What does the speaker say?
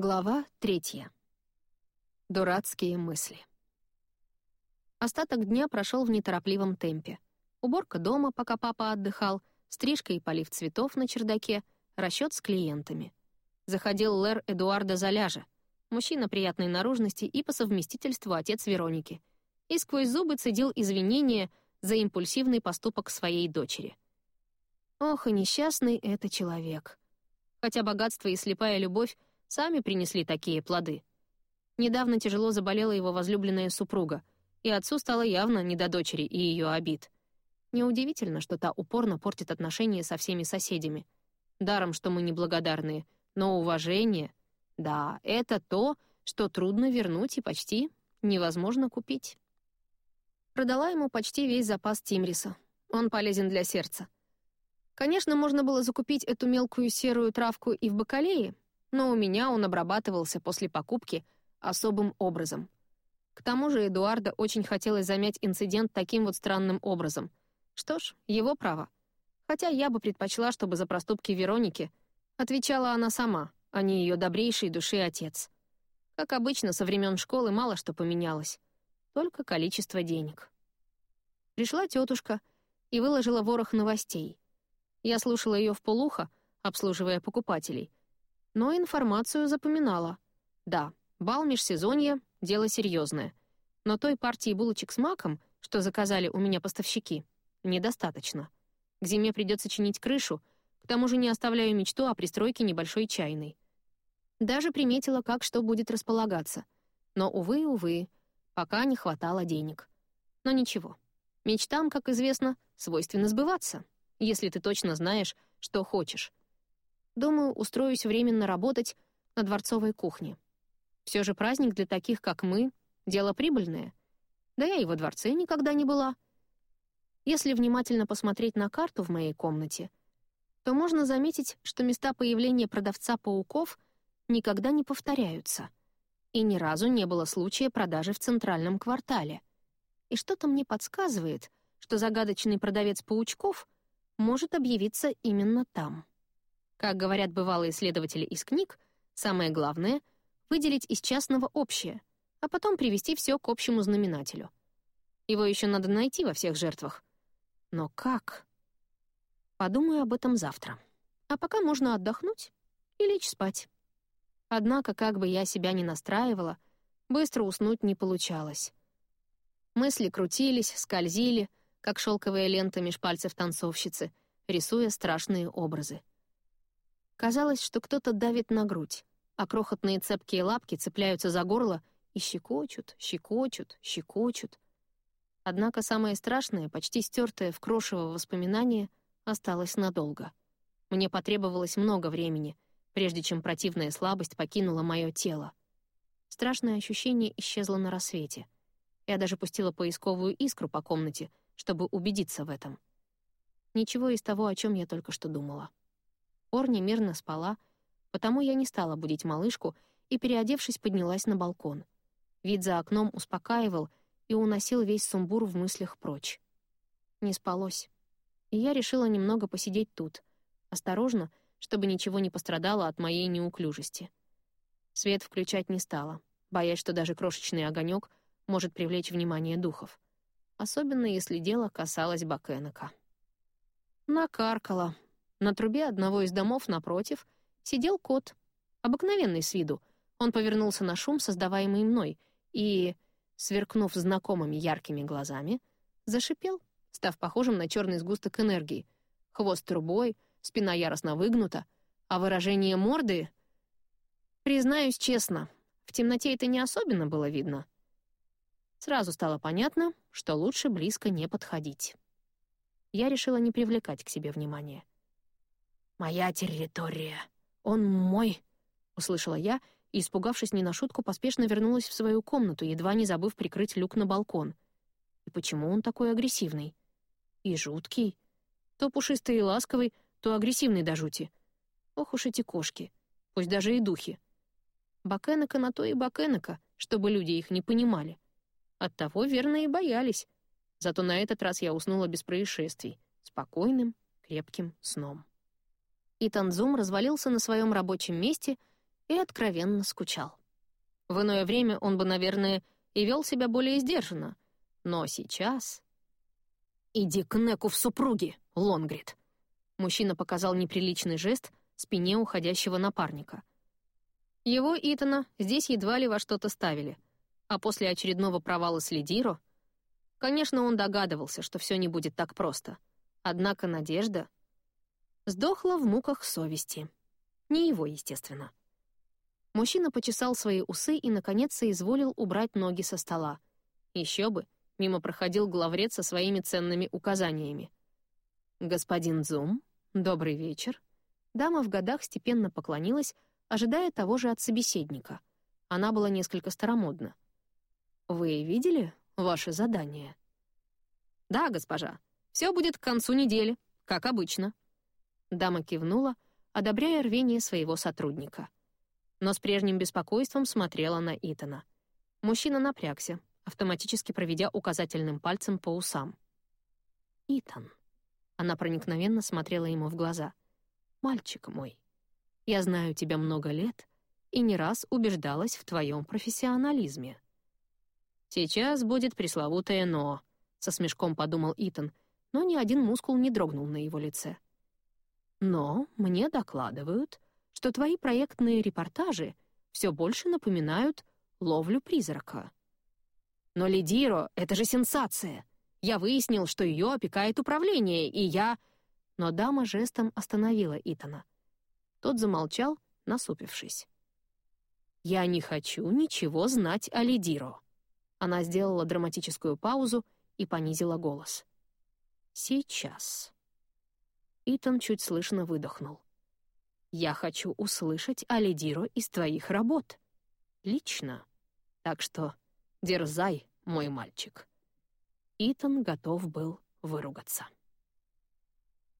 Глава третья. Дурацкие мысли. Остаток дня прошел в неторопливом темпе. Уборка дома, пока папа отдыхал, стрижка и полив цветов на чердаке, расчет с клиентами. Заходил Лэр Эдуарда Заляжа, мужчина приятной наружности и по совместительству отец Вероники, и сквозь зубы цедил извинения за импульсивный поступок своей дочери. Ох, и несчастный это человек. Хотя богатство и слепая любовь сами принесли такие плоды. Недавно тяжело заболела его возлюбленная супруга, и отцу стало явно не до дочери и ее обид. Неудивительно, что та упорно портит отношения со всеми соседями. Даром, что мы неблагодарные, но уважение... Да, это то, что трудно вернуть и почти невозможно купить. Продала ему почти весь запас Тимриса. Он полезен для сердца. Конечно, можно было закупить эту мелкую серую травку и в бакалее, но у меня он обрабатывался после покупки особым образом. К тому же Эдуарда очень хотелось замять инцидент таким вот странным образом. Что ж, его право. Хотя я бы предпочла, чтобы за проступки Вероники отвечала она сама, а не ее добрейшей души отец. Как обычно, со времен школы мало что поменялось. Только количество денег. Пришла тетушка и выложила ворох новостей. Я слушала ее в полухо, обслуживая покупателей, но информацию запоминала. Да, бал межсезонья — дело серьезное. Но той партии булочек с маком, что заказали у меня поставщики, недостаточно. К зиме придется чинить крышу, к тому же не оставляю мечту о пристройке небольшой чайной. Даже приметила, как что будет располагаться. Но, увы, увы, пока не хватало денег. Но ничего. Мечтам, как известно, свойственно сбываться, если ты точно знаешь, что хочешь. Думаю, устроюсь временно работать на дворцовой кухне. Все же праздник для таких, как мы, дело прибыльное. Да я и во дворце никогда не была. Если внимательно посмотреть на карту в моей комнате, то можно заметить, что места появления продавца пауков никогда не повторяются. И ни разу не было случая продажи в центральном квартале. И что-то мне подсказывает, что загадочный продавец паучков может объявиться именно там. Как говорят бывалые исследователи из книг, самое главное — выделить из частного общее, а потом привести все к общему знаменателю. Его еще надо найти во всех жертвах. Но как? Подумаю об этом завтра. А пока можно отдохнуть и лечь спать. Однако, как бы я себя ни настраивала, быстро уснуть не получалось. Мысли крутились, скользили, как шелковая лента меж пальцев танцовщицы, рисуя страшные образы. Казалось, что кто-то давит на грудь, а крохотные цепкие лапки цепляются за горло и щекочут, щекочут, щекочут. Однако самое страшное, почти стертое в крошево воспоминание, осталось надолго. Мне потребовалось много времени, прежде чем противная слабость покинула мое тело. Страшное ощущение исчезло на рассвете. Я даже пустила поисковую искру по комнате, чтобы убедиться в этом. Ничего из того, о чем я только что думала. Орни мирно спала, потому я не стала будить малышку и, переодевшись, поднялась на балкон. Вид за окном успокаивал и уносил весь сумбур в мыслях прочь. Не спалось. И я решила немного посидеть тут, осторожно, чтобы ничего не пострадало от моей неуклюжести. Свет включать не стала, боясь, что даже крошечный огонек может привлечь внимание духов. Особенно если дело касалось Бакенека. Накаркала, на трубе одного из домов напротив сидел кот, обыкновенный с виду. Он повернулся на шум, создаваемый мной, и, сверкнув знакомыми яркими глазами, зашипел, став похожим на черный сгусток энергии. Хвост трубой, спина яростно выгнута, а выражение морды... Признаюсь честно, в темноте это не особенно было видно. Сразу стало понятно, что лучше близко не подходить. Я решила не привлекать к себе внимания. «Моя территория. Он мой», — услышала я, и, испугавшись не на шутку, поспешно вернулась в свою комнату, едва не забыв прикрыть люк на балкон. И почему он такой агрессивный? И жуткий. То пушистый и ласковый, то агрессивный до жути. Ох уж эти кошки. Пусть даже и духи. Бакенека на то и бакенека, чтобы люди их не понимали. Оттого верно и боялись. Зато на этот раз я уснула без происшествий, спокойным, крепким сном. И Танзум развалился на своем рабочем месте и откровенно скучал. В иное время он бы, наверное, и вел себя более сдержанно, но сейчас... «Иди к Неку в супруги, Лонгрид!» Мужчина показал неприличный жест спине уходящего напарника. Его, Итана, здесь едва ли во что-то ставили, а после очередного провала с Лидиро... Конечно, он догадывался, что все не будет так просто. Однако надежда сдохла в муках совести. Не его, естественно. Мужчина почесал свои усы и, наконец, соизволил убрать ноги со стола. Еще бы, мимо проходил главред со своими ценными указаниями. «Господин Зум, добрый вечер». Дама в годах степенно поклонилась, ожидая того же от собеседника. Она была несколько старомодна. «Вы видели ваше задание?» «Да, госпожа. Все будет к концу недели, как обычно». Дама кивнула, одобряя рвение своего сотрудника. Но с прежним беспокойством смотрела на Итана. Мужчина напрягся, автоматически проведя указательным пальцем по усам. «Итан». Она проникновенно смотрела ему в глаза. «Мальчик мой, я знаю тебя много лет и не раз убеждалась в твоем профессионализме». «Сейчас будет пресловутое «но», — со смешком подумал Итан, но ни один мускул не дрогнул на его лице. «Но мне докладывают, что твои проектные репортажи все больше напоминают ловлю призрака». «Но Лидиро — это же сенсация! Я выяснил, что ее опекает управление, и я...» Но дама жестом остановила Итана. Тот замолчал, насупившись. «Я не хочу ничего знать о Лидиро». Она сделала драматическую паузу и понизила голос. «Сейчас». Итан чуть слышно выдохнул. «Я хочу услышать о Лидиро из твоих работ. Лично. Так что дерзай, мой мальчик». Итан готов был выругаться.